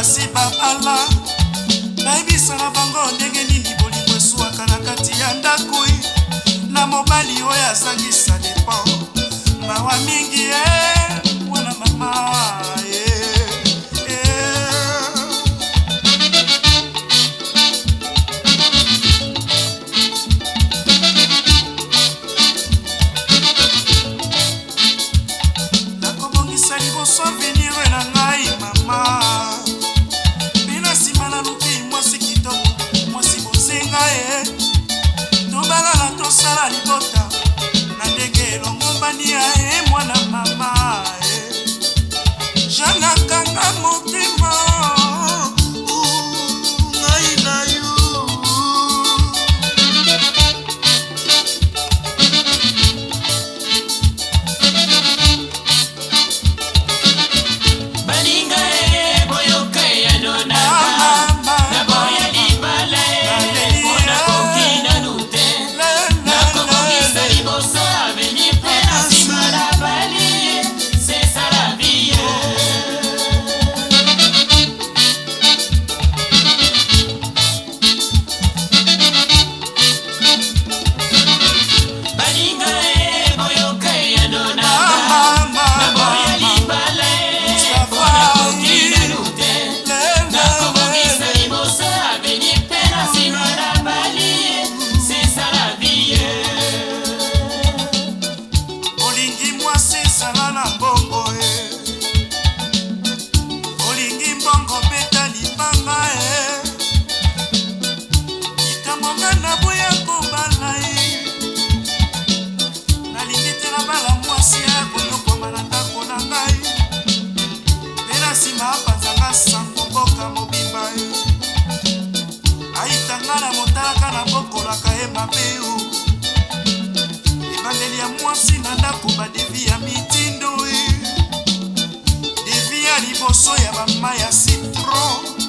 kasi babala bayebisa na bango ndenge nini bolingo eswaka na kati ya ndako e. na mobali oyo azangisa depo mawa mingi e mwana mama ezalaka ye mabeu ebandeli ya mwasi na ndako badevi ya mitindo e devi ya liboso ya bama ya citron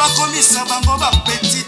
bakomisa bango bapeti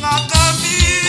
longa caminho.